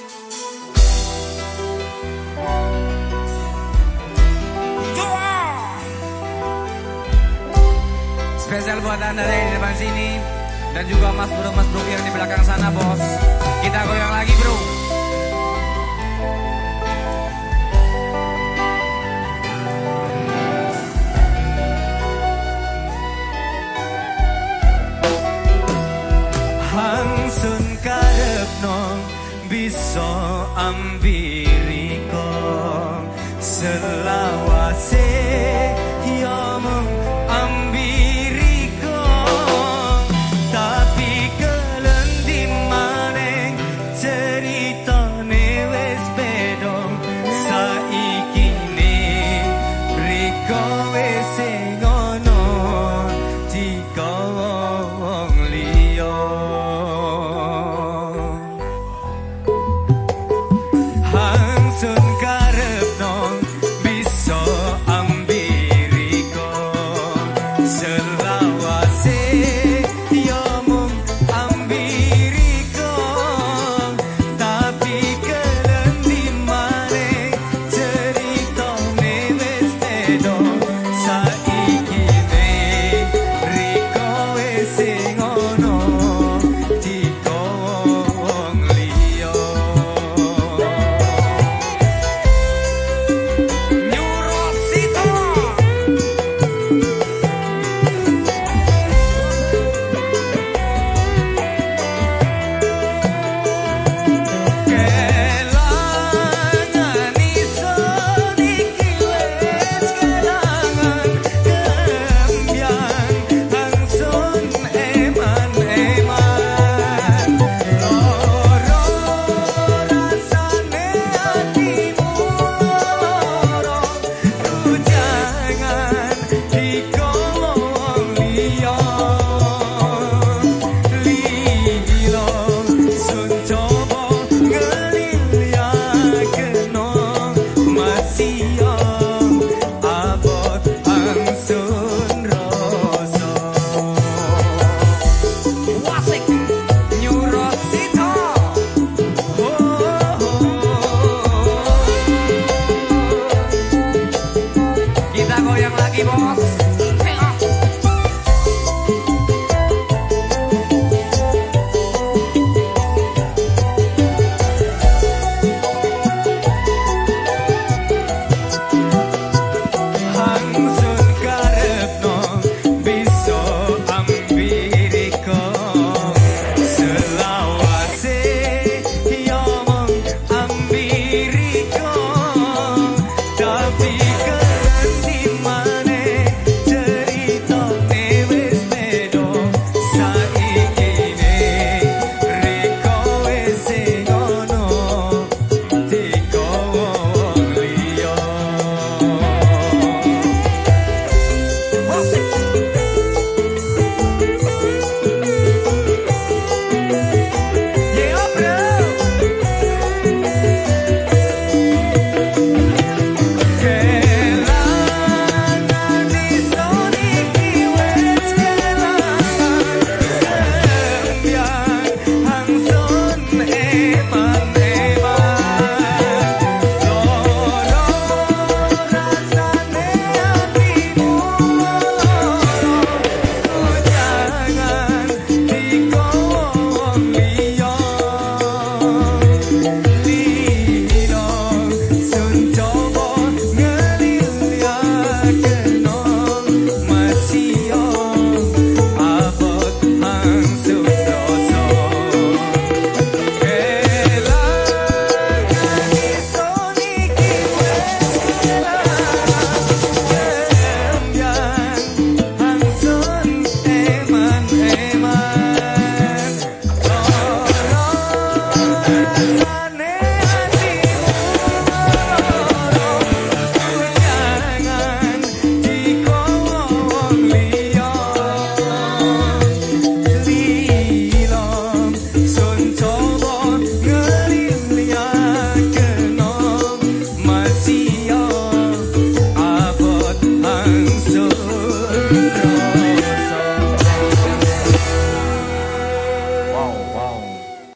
Spesial buat anda di depan sini dan juga Mas Bro Mas Bro yang di belakang sana bos. Kita goyang lagi bro. ambiriko selawase.